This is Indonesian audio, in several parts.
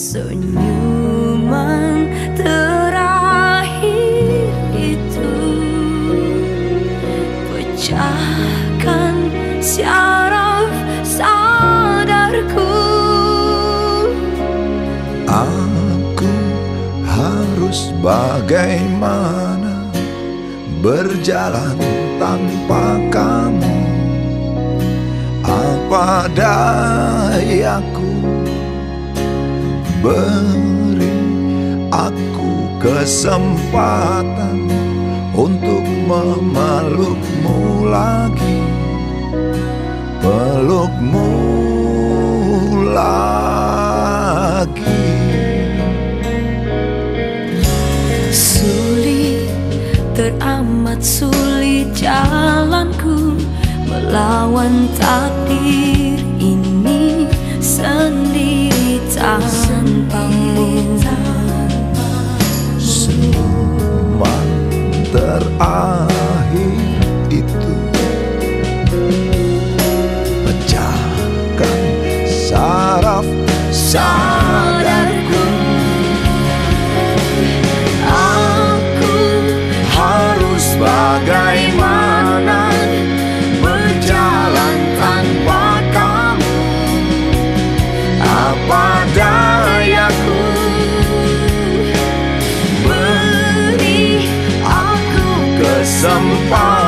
Senyuman terakhir itu Pecahkan syaraf sadarku. Aku harus bagaimana Berjalan tanpa kamu? Apa dayaku Beri aku kesempatan Untuk memelukmu lagi. Pelukmu lagi. Sulit, teramat sulit jalanku Melawan takdir ini sendiri. Tanpamu Kesempatan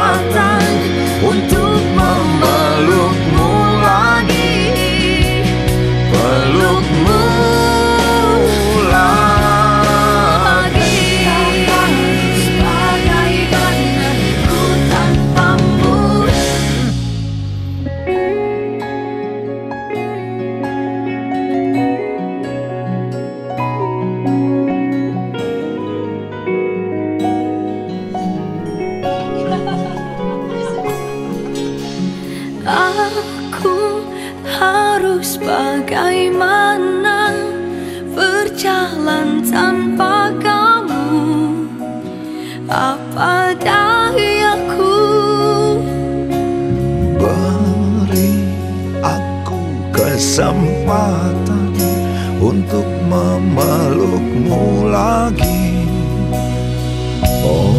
bagaimana berjalan tanpa kamu? Apa dayaku Beri aku kesempatan Untuk memelukmu lagi. Oh